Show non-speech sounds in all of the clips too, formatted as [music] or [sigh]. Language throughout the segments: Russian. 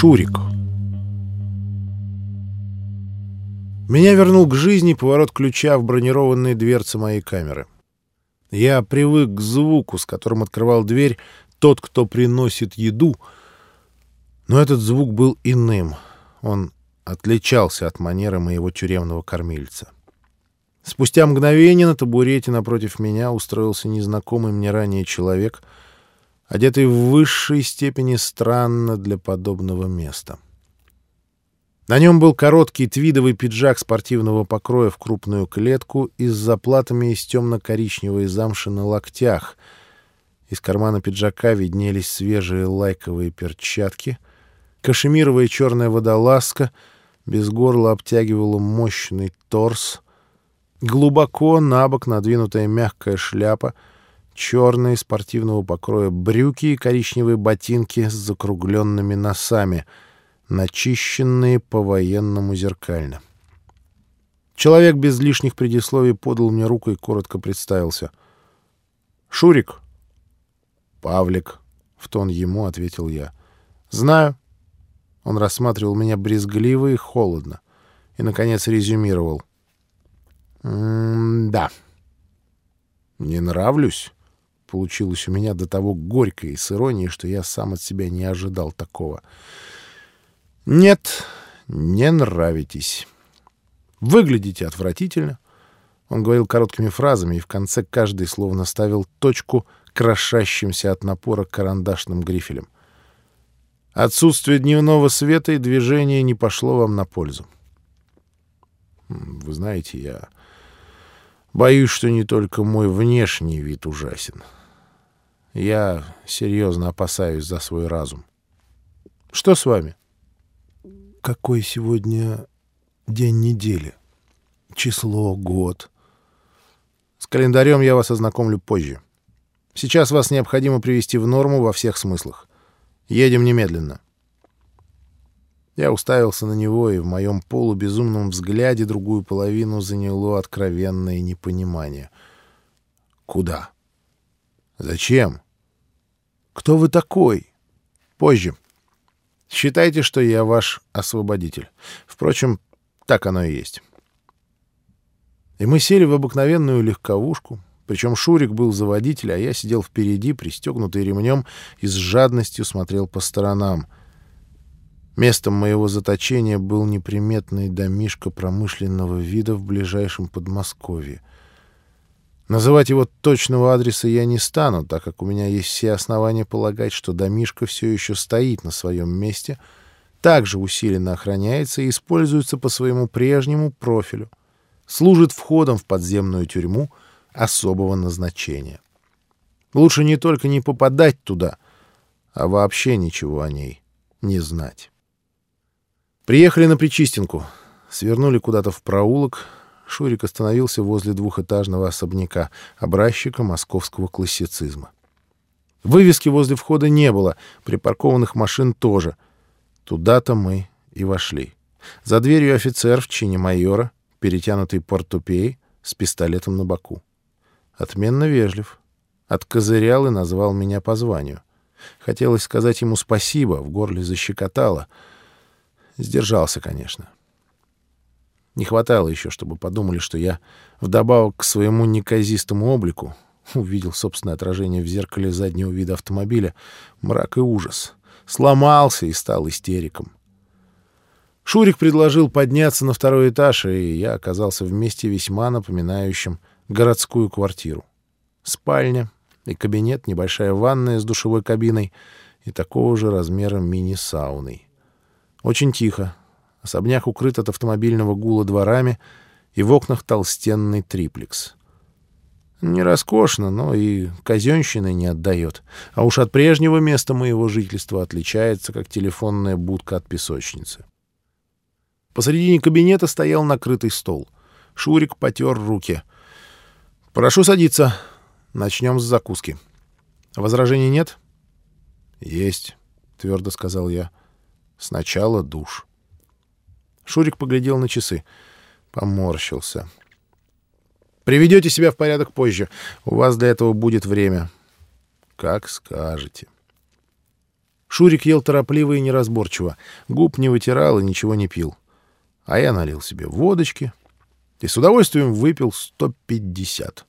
Шурик. Меня вернул к жизни поворот ключа в бронированные дверцы моей камеры. Я привык к звуку, с которым открывал дверь тот, кто приносит еду, но этот звук был иным. Он отличался от манеры моего тюремного кормильца. Спустя мгновение на табурете напротив меня устроился незнакомый мне ранее человек, одетый в высшей степени странно для подобного места. На нем был короткий твидовый пиджак спортивного покроя в крупную клетку и с заплатами из темно-коричневой замши на локтях. Из кармана пиджака виднелись свежие лайковые перчатки. Кашемировая черная водолазка без горла обтягивала мощный торс. Глубоко на бок надвинутая мягкая шляпа, черные спортивного покроя брюки и коричневые ботинки с закругленными носами — начищенные по-военному зеркально. Человек без лишних предисловий подал мне руку и коротко представился. «Шурик?» «Павлик», — в тон ему ответил я. «Знаю». Он рассматривал меня брезгливо и холодно и, наконец, резюмировал. «М-да». «Не нравлюсь?» Получилось у меня до того горько и с иронией, что я сам от себя не ожидал такого. «Нет, не нравитесь. Выглядите отвратительно». Он говорил короткими фразами и в конце каждый словно ставил точку крошащимся от напора карандашным грифелем. Отсутствие дневного света и движения не пошло вам на пользу. Вы знаете, я боюсь, что не только мой внешний вид ужасен. Я серьезно опасаюсь за свой разум. Что с вами? какой сегодня день недели? Число, год? С календарем я вас ознакомлю позже. Сейчас вас необходимо привести в норму во всех смыслах. Едем немедленно. Я уставился на него, и в моем полубезумном взгляде другую половину заняло откровенное непонимание. Куда? Зачем? Кто вы такой? Позже. Считайте, что я ваш освободитель. Впрочем, так оно и есть. И мы сели в обыкновенную легковушку, причем Шурик был за водителя, а я сидел впереди, пристегнутый ремнем, и с жадностью смотрел по сторонам. Местом моего заточения был неприметный домишко промышленного вида в ближайшем Подмосковье — Называть его точного адреса я не стану, так как у меня есть все основания полагать, что домишко все еще стоит на своем месте, также усиленно охраняется и используется по своему прежнему профилю, служит входом в подземную тюрьму особого назначения. Лучше не только не попадать туда, а вообще ничего о ней не знать. Приехали на Причистинку, свернули куда-то в проулок, Шурик остановился возле двухэтажного особняка, образчика московского классицизма. Вывески возле входа не было, припаркованных машин тоже. Туда-то мы и вошли. За дверью офицер в чине майора, перетянутый портупеей, с пистолетом на боку. Отменно вежлив. Откозырял и назвал меня по званию. Хотелось сказать ему спасибо, в горле защекотало. Сдержался, конечно. Не хватало еще, чтобы подумали, что я вдобавок к своему неказистому облику увидел собственное отражение в зеркале заднего вида автомобиля. Мрак и ужас. Сломался и стал истериком. Шурик предложил подняться на второй этаж, и я оказался в месте весьма напоминающем городскую квартиру. Спальня и кабинет, небольшая ванная с душевой кабиной и такого же размера мини-сауной. Очень тихо, Особняк укрыт от автомобильного гула дворами, и в окнах толстенный триплекс. Не роскошно, но и казенщины не отдает. А уж от прежнего места моего жительства отличается, как телефонная будка от песочницы. Посредине кабинета стоял накрытый стол. Шурик потер руки. «Прошу садиться. Начнем с закуски. Возражений нет?» «Есть», — твердо сказал я. «Сначала душ». Шурик поглядел на часы. Поморщился. «Приведете себя в порядок позже. У вас для этого будет время». «Как скажете». Шурик ел торопливо и неразборчиво, губ не вытирал и ничего не пил. А я налил себе водочки и с удовольствием выпил 150.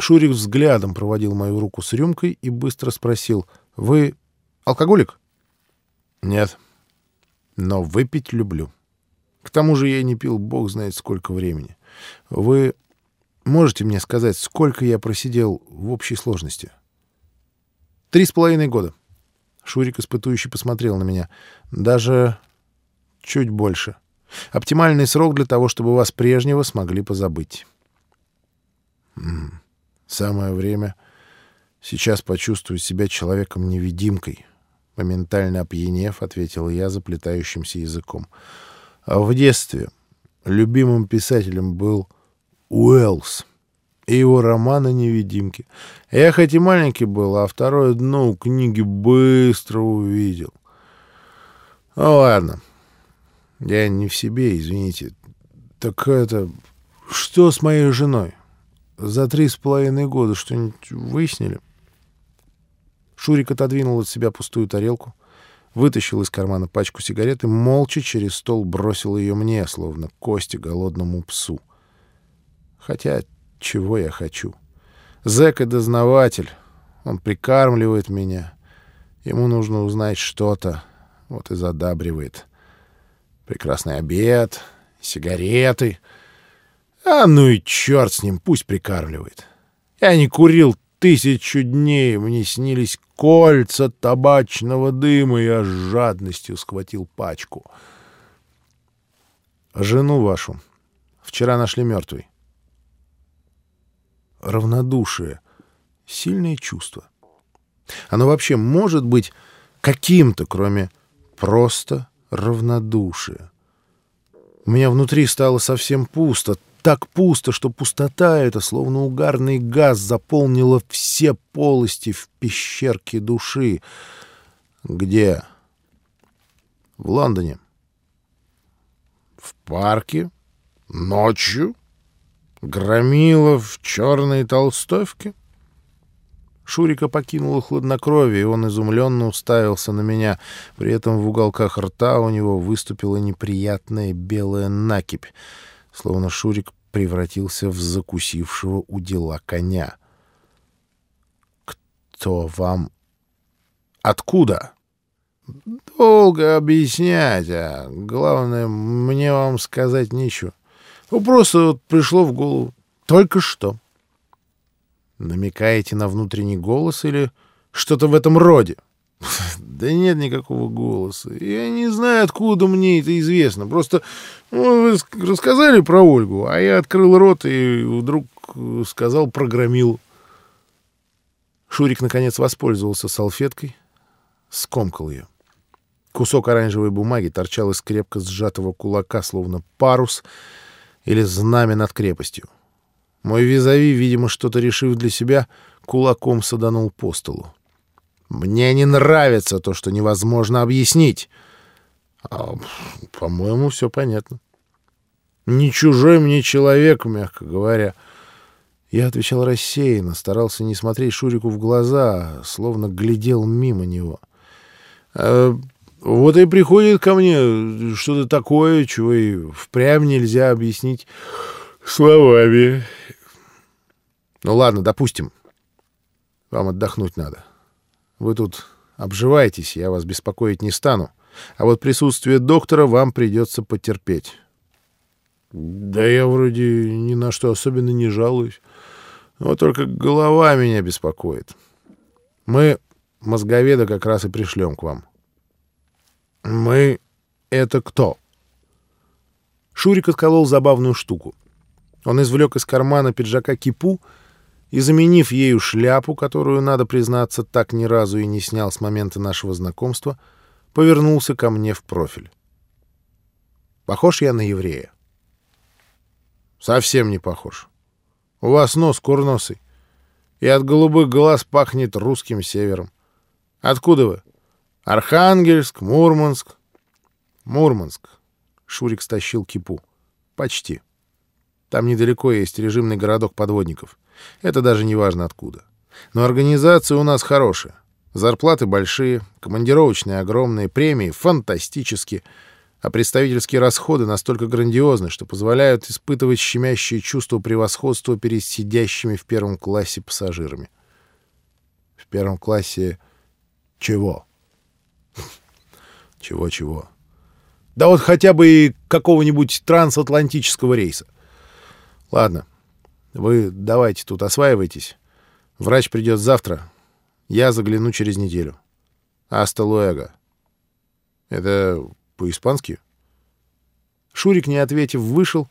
Шурик взглядом проводил мою руку с рюмкой и быстро спросил, «Вы алкоголик?» «Нет, но выпить люблю. К тому же я не пил бог знает сколько времени. Вы можете мне сказать, сколько я просидел в общей сложности?» «Три с половиной года». Шурик испытующий посмотрел на меня. «Даже чуть больше. Оптимальный срок для того, чтобы вас прежнего смогли позабыть». Самое время сейчас почувствовать себя человеком-невидимкой. Моментально опьянев, ответил я заплетающимся языком. А в детстве любимым писателем был Уэллс и его романы «Невидимки». Я хоть и маленький был, а второе дно у книги быстро увидел. Ну ладно, я не в себе, извините. Так это... Что с моей женой? За три с половиной года что-нибудь выяснили? Шурик отодвинул от себя пустую тарелку, вытащил из кармана пачку сигарет и молча через стол бросил ее мне, словно кости голодному псу. Хотя чего я хочу? Зэк и дознаватель. Он прикармливает меня. Ему нужно узнать что-то. Вот и задабривает. Прекрасный обед, сигареты — а ну и черт с ним, пусть прикармливает. Я не курил тысячу дней, мне снились кольца табачного дыма, и я с жадностью схватил пачку. Жену вашу вчера нашли мертвой. Равнодушие — сильное чувство. Оно вообще может быть каким-то, кроме просто равнодушия. У меня внутри стало совсем пусто, так пусто, что пустота эта, словно угарный газ, заполнила все полости в пещерке души. Где? В Лондоне. В парке? Ночью? Громила в черной толстовке? Шурика покинула хладнокровие, и он изумленно уставился на меня. При этом в уголках рта у него выступила неприятная белая накипь словно Шурик превратился в закусившего у дела коня. «Кто вам... Откуда?» «Долго объяснять, а главное, мне вам сказать нечего. Ну, просто вот пришло в голову. Только что». «Намекаете на внутренний голос или что-то в этом роде?» [laughs] Да нет никакого голоса. Я не знаю, откуда мне это известно. Просто ну, вы рассказали про Ольгу, а я открыл рот и вдруг э, сказал программил. Шурик, наконец, воспользовался салфеткой, скомкал ее. Кусок оранжевой бумаги торчал из крепко сжатого кулака, словно парус или знамя над крепостью. Мой визави, видимо, что-то решив для себя, кулаком саданул по столу. Мне не нравится то, что невозможно объяснить. А, по-моему, все понятно. Не чужой мне человек, мягко говоря. Я отвечал рассеянно, старался не смотреть Шурику в глаза, словно глядел мимо него. А, вот и приходит ко мне что-то такое, чего и впрямь нельзя объяснить словами. Ну ладно, допустим. Вам отдохнуть надо. Вы тут обживаетесь, я вас беспокоить не стану. А вот присутствие доктора вам придется потерпеть. Да я вроде ни на что особенно не жалуюсь. Вот только голова меня беспокоит. Мы мозговеда как раз и пришлем к вам. Мы — это кто? Шурик отколол забавную штуку. Он извлек из кармана пиджака кипу — и, заменив ею шляпу, которую, надо признаться, так ни разу и не снял с момента нашего знакомства, повернулся ко мне в профиль. Похож я на еврея? Совсем не похож. У вас нос курносый, и от голубых глаз пахнет русским севером. Откуда вы? Архангельск, Мурманск? Мурманск. Шурик стащил кипу. Почти. Там недалеко есть режимный городок подводников. Это даже не важно откуда. Но организация у нас хорошая. Зарплаты большие, командировочные огромные, премии фантастические, а представительские расходы настолько грандиозны, что позволяют испытывать щемящее чувство превосходства перед сидящими в первом классе пассажирами. В первом классе чего? [laughs] Чего-чего? Да вот хотя бы какого-нибудь трансатлантического рейса. Ладно, вы давайте тут осваивайтесь. Врач придет завтра. Я загляну через неделю. Аста луэго. Это по-испански? Шурик, не ответив, вышел,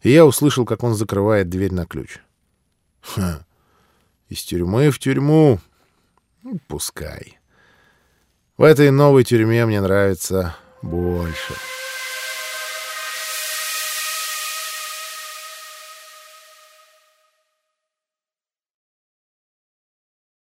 и я услышал, как он закрывает дверь на ключ. Ха, из тюрьмы в тюрьму. Ну, пускай. В этой новой тюрьме мне нравится больше.